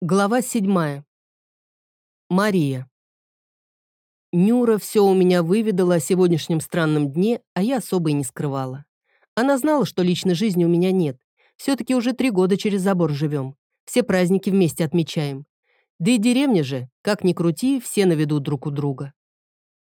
Глава седьмая. Мария. Нюра все у меня выведала о сегодняшнем странном дне, а я особо и не скрывала. Она знала, что личной жизни у меня нет. Все-таки уже три года через забор живем. Все праздники вместе отмечаем. Да и деревня же, как ни крути, все на виду друг у друга.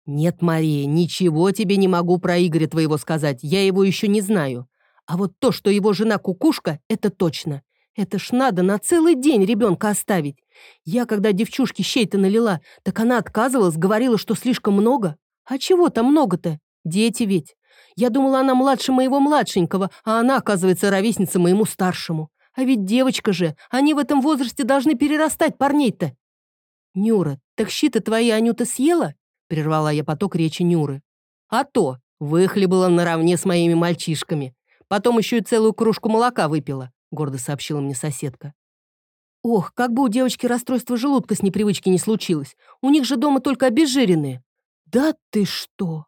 Нет, Мария, ничего тебе не могу про Игоря твоего сказать, я его еще не знаю. А вот то, что его жена кукушка, это точно. Это ж надо на целый день ребенка оставить. Я, когда девчушке щей-то налила, так она отказывалась, говорила, что слишком много. А чего там много-то? Дети ведь. Я думала, она младше моего младшенького, а она, оказывается, ровесница моему старшему. А ведь девочка же, они в этом возрасте должны перерастать парней-то. Нюра, так щи-то твои Анюта съела? Прервала я поток речи Нюры. А то, выхлебала наравне с моими мальчишками. Потом еще и целую кружку молока выпила гордо сообщила мне соседка. Ох, как бы у девочки расстройство желудка с непривычки не случилось. У них же дома только обезжиренные. Да ты что?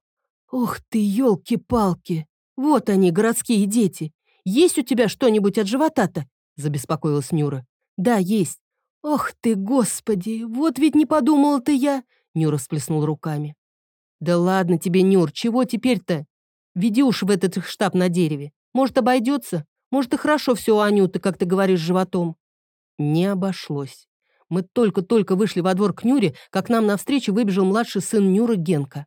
Ох ты, елки-палки. Вот они, городские дети. Есть у тебя что-нибудь от живота-то? Забеспокоилась Нюра. Да, есть. Ох ты, господи, вот ведь не подумала ты я. Нюра всплеснула руками. Да ладно тебе, Нюр, чего теперь-то? Веди уж в этот штаб на дереве. Может, обойдется? Может, и хорошо все у Анюты, как ты говоришь, животом». Не обошлось. Мы только-только вышли во двор к Нюре, как нам навстречу выбежал младший сын Нюры Генка.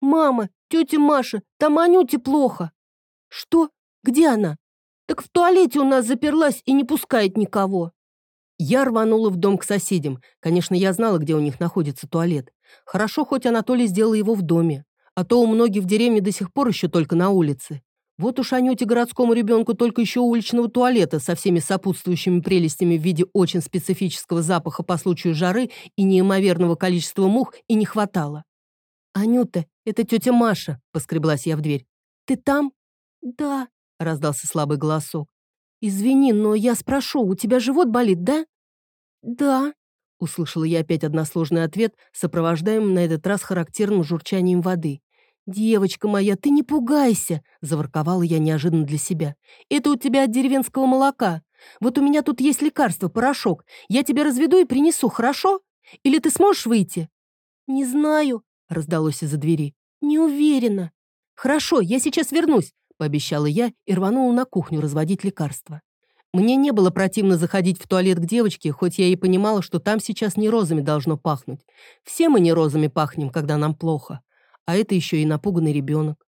«Мама, тетя Маша, там Анюте плохо». «Что? Где она?» «Так в туалете у нас заперлась и не пускает никого». Я рванула в дом к соседям. Конечно, я знала, где у них находится туалет. Хорошо, хоть Анатолий сделал его в доме. А то у многих в деревне до сих пор еще только на улице. Вот уж Анюте городскому ребенку только еще уличного туалета со всеми сопутствующими прелестями в виде очень специфического запаха по случаю жары и неимоверного количества мух и не хватало. «Анюта, это тетя Маша», — поскреблась я в дверь. «Ты там?» «Да», — раздался слабый голосок. «Извини, но я спрошу, у тебя живот болит, да?» «Да», — услышала я опять односложный ответ, сопровождаемый на этот раз характерным журчанием воды. «Девочка моя, ты не пугайся!» – заворковала я неожиданно для себя. «Это у тебя от деревенского молока. Вот у меня тут есть лекарство, порошок. Я тебя разведу и принесу, хорошо? Или ты сможешь выйти?» «Не знаю», – раздалось из-за двери. «Не уверена». «Хорошо, я сейчас вернусь», – пообещала я и рванула на кухню разводить лекарство. Мне не было противно заходить в туалет к девочке, хоть я и понимала, что там сейчас не розами должно пахнуть. Все мы не розами пахнем, когда нам плохо а это еще и напуганный ребенок.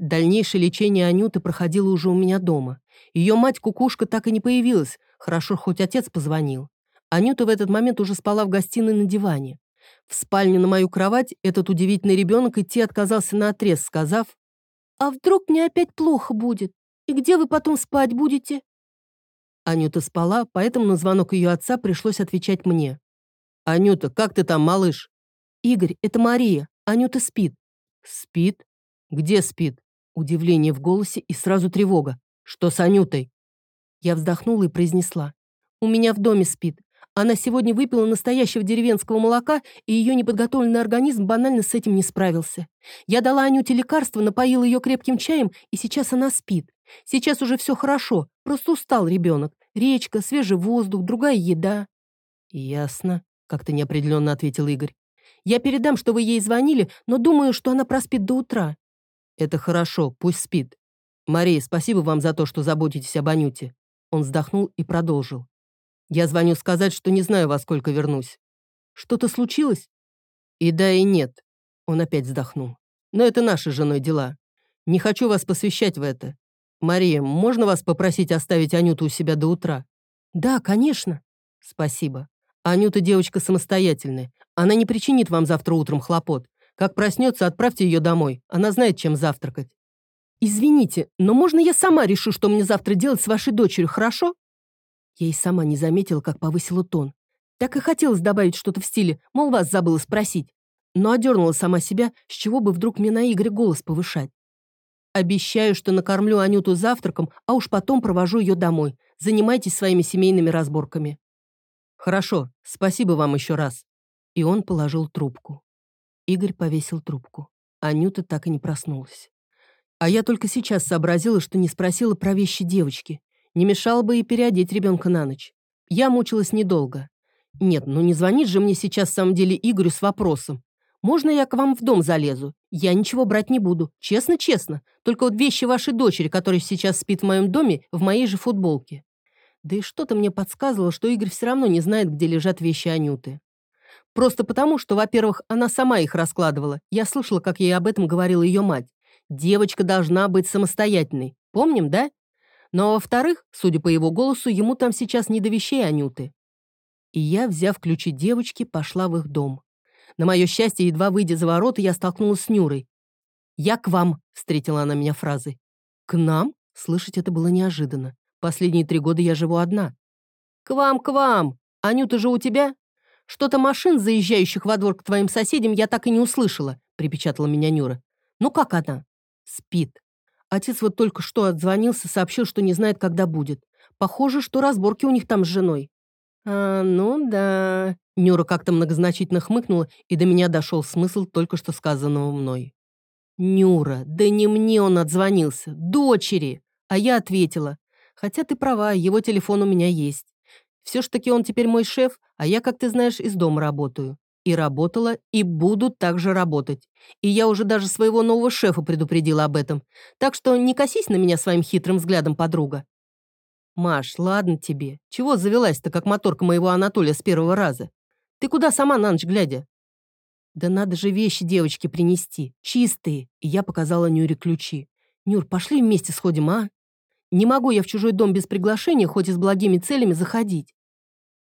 Дальнейшее лечение Анюты проходило уже у меня дома. Ее мать-кукушка так и не появилась, хорошо, хоть отец позвонил. Анюта в этот момент уже спала в гостиной на диване. В спальню на мою кровать этот удивительный ребенок идти отказался на отрез, сказав, «А вдруг мне опять плохо будет? И где вы потом спать будете?» Анюта спала, поэтому на звонок ее отца пришлось отвечать мне. «Анюта, как ты там, малыш?» «Игорь, это Мария. Анюта спит». «Спит? Где спит?» Удивление в голосе и сразу тревога. «Что с Анютой?» Я вздохнула и произнесла. «У меня в доме спит. Она сегодня выпила настоящего деревенского молока, и ее неподготовленный организм банально с этим не справился. Я дала Анюте лекарство, напоила ее крепким чаем, и сейчас она спит. Сейчас уже все хорошо, просто устал ребенок. Речка, свежий воздух, другая еда». «Ясно», — как-то неопределенно ответил Игорь. Я передам, что вы ей звонили, но думаю, что она проспит до утра». «Это хорошо, пусть спит. Мария, спасибо вам за то, что заботитесь об Анюте». Он вздохнул и продолжил. «Я звоню сказать, что не знаю, во сколько вернусь. Что-то случилось?» «И да, и нет». Он опять вздохнул. «Но это наши с женой дела. Не хочу вас посвящать в это. Мария, можно вас попросить оставить Анюту у себя до утра?» «Да, конечно». «Спасибо. Анюта девочка самостоятельная. Она не причинит вам завтра утром хлопот. Как проснется, отправьте ее домой. Она знает, чем завтракать. Извините, но можно я сама решу, что мне завтра делать с вашей дочерью, хорошо? Я и сама не заметила, как повысила тон. Так и хотелось добавить что-то в стиле, мол, вас забыла спросить. Но одернула сама себя, с чего бы вдруг мне на Игоря голос повышать. Обещаю, что накормлю Анюту завтраком, а уж потом провожу ее домой. Занимайтесь своими семейными разборками. «Хорошо, спасибо вам еще раз». И он положил трубку. Игорь повесил трубку. Анюта так и не проснулась. А я только сейчас сообразила, что не спросила про вещи девочки. Не мешало бы и переодеть ребенка на ночь. Я мучилась недолго. Нет, ну не звонит же мне сейчас в самом деле Игорю с вопросом. Можно я к вам в дом залезу? Я ничего брать не буду. Честно-честно. Только вот вещи вашей дочери, которая сейчас спит в моем доме, в моей же футболке. Да и что-то мне подсказывало, что Игорь все равно не знает, где лежат вещи Анюты. Просто потому, что, во-первых, она сама их раскладывала. Я слышала, как ей об этом говорила ее мать. Девочка должна быть самостоятельной. Помним, да? Но, во-вторых, судя по его голосу, ему там сейчас не до вещей Анюты. И я, взяв ключи девочки, пошла в их дом. На мое счастье, едва выйдя за ворота, я столкнулась с Нюрой. «Я к вам», — встретила она меня фразой. «К нам?» — слышать это было неожиданно. Последние три года я живу одна. «К вам, к вам! Анюта же у тебя?» «Что-то машин, заезжающих во двор к твоим соседям, я так и не услышала», — припечатала меня Нюра. «Ну как она?» «Спит. Отец вот только что отзвонился, сообщил, что не знает, когда будет. Похоже, что разборки у них там с женой». «А, ну да», Нюра как-то многозначительно хмыкнула, и до меня дошел смысл только что сказанного мной. «Нюра, да не мне он отзвонился, дочери!» А я ответила. «Хотя ты права, его телефон у меня есть. Все ж таки он теперь мой шеф, а я, как ты знаешь, из дома работаю. И работала, и буду также работать. И я уже даже своего нового шефа предупредила об этом. Так что не косись на меня своим хитрым взглядом, подруга». «Маш, ладно тебе. Чего завелась-то, как моторка моего Анатолия с первого раза? Ты куда сама на ночь глядя?» «Да надо же вещи девочке принести. Чистые!» И я показала Нюре ключи. «Нюр, пошли вместе сходим, а? Не могу я в чужой дом без приглашения, хоть и с благими целями, заходить».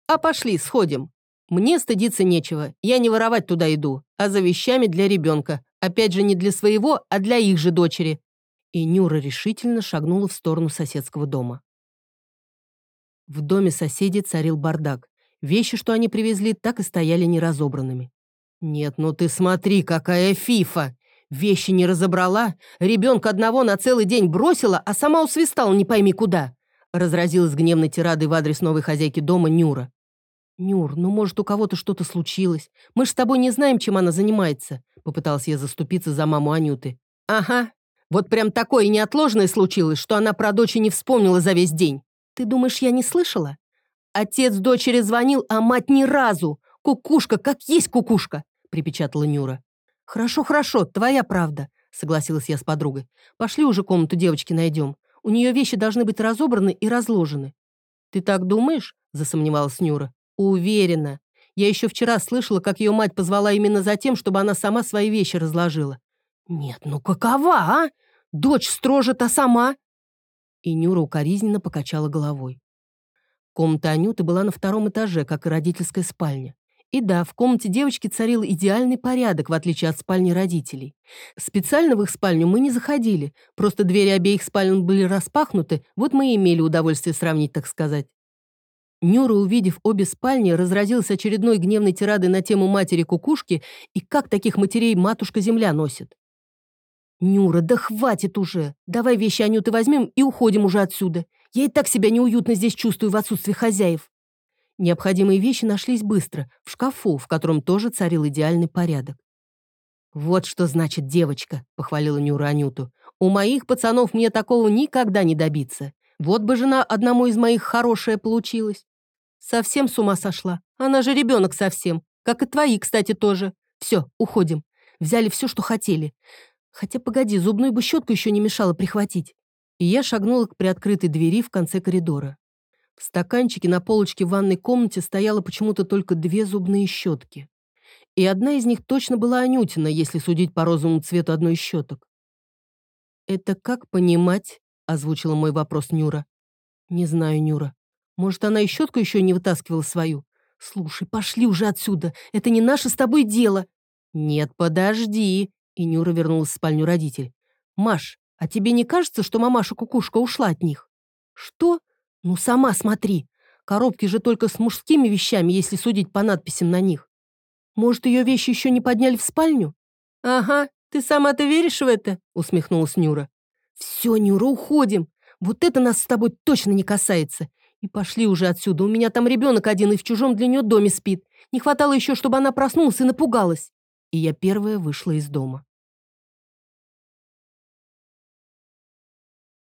«А пошли, сходим. Мне стыдиться нечего. Я не воровать туда иду, а за вещами для ребенка. Опять же, не для своего, а для их же дочери». И Нюра решительно шагнула в сторону соседского дома. В доме соседей царил бардак. Вещи, что они привезли, так и стояли неразобранными. «Нет, ну ты смотри, какая фифа! Вещи не разобрала, ребенка одного на целый день бросила, а сама усвистала не пойми куда!» Разразилась гневной тирадой в адрес новой хозяйки дома Нюра. «Нюр, ну, может, у кого-то что-то случилось? Мы ж с тобой не знаем, чем она занимается», попыталась я заступиться за маму Анюты. «Ага, вот прям такое неотложное случилось, что она про дочь не вспомнила за весь день. Ты думаешь, я не слышала? Отец дочери звонил, а мать ни разу. Кукушка, как есть кукушка, припечатала Нюра. Хорошо, хорошо, твоя правда, согласилась я с подругой. Пошли уже комнату девочки найдем. У нее вещи должны быть разобраны и разложены. Ты так думаешь? засомневалась Нюра. Уверена. Я еще вчера слышала, как ее мать позвала именно за тем, чтобы она сама свои вещи разложила. Нет, ну какова, а? Дочь строжит, а сама? И Нюра укоризненно покачала головой. Комната Анюты была на втором этаже, как и родительская спальня. И да, в комнате девочки царил идеальный порядок, в отличие от спальни родителей. Специально в их спальню мы не заходили, просто двери обеих спален были распахнуты, вот мы и имели удовольствие сравнить, так сказать. Нюра, увидев обе спальни, разразилась очередной гневной тирадой на тему матери-кукушки и как таких матерей матушка-земля носит. «Нюра, да хватит уже! Давай вещи Анюты возьмем и уходим уже отсюда. Я и так себя неуютно здесь чувствую в отсутствии хозяев». Необходимые вещи нашлись быстро, в шкафу, в котором тоже царил идеальный порядок. «Вот что значит девочка», — похвалила Нюра Анюту. «У моих пацанов мне такого никогда не добиться. Вот бы жена одному из моих хорошая получилась». «Совсем с ума сошла. Она же ребенок совсем. Как и твои, кстати, тоже. Все, уходим. Взяли все, что хотели. Хотя, погоди, зубную бы щетку еще не мешало прихватить. И я шагнула к приоткрытой двери в конце коридора. В стаканчике на полочке в ванной комнате стояло почему-то только две зубные щетки. И одна из них точно была Анютина, если судить по розовому цвету одной из щеток. «Это как понимать?» — озвучила мой вопрос Нюра. «Не знаю, Нюра. Может, она и щетку еще не вытаскивала свою? Слушай, пошли уже отсюда. Это не наше с тобой дело». «Нет, подожди», и Нюра вернулась в спальню родителей. «Маш, а тебе не кажется, что мамаша-кукушка ушла от них?» «Что? Ну, сама смотри. Коробки же только с мужскими вещами, если судить по надписям на них. Может, ее вещи еще не подняли в спальню?» «Ага, ты сама-то веришь в это?» — усмехнулась Нюра. «Все, Нюра, уходим. Вот это нас с тобой точно не касается. И пошли уже отсюда. У меня там ребенок один и в чужом для нее доме спит. Не хватало еще, чтобы она проснулась и напугалась». И я первая вышла из дома.